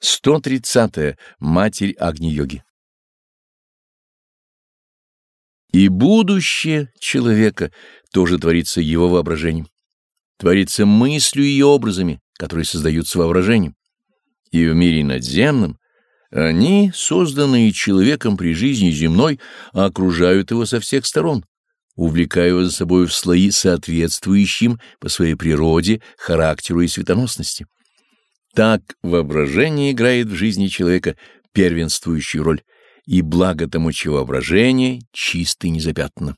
130. -е. Матерь Агни-йоги И будущее человека тоже творится его воображением, творится мыслью и образами, которые создаются воображением. И в мире надземном они, созданные человеком при жизни земной, окружают его со всех сторон, увлекая его за собой в слои, соответствующим по своей природе, характеру и светоносности. Так воображение играет в жизни человека первенствующую роль, и благо тому, чего воображение чисто и незапятнано.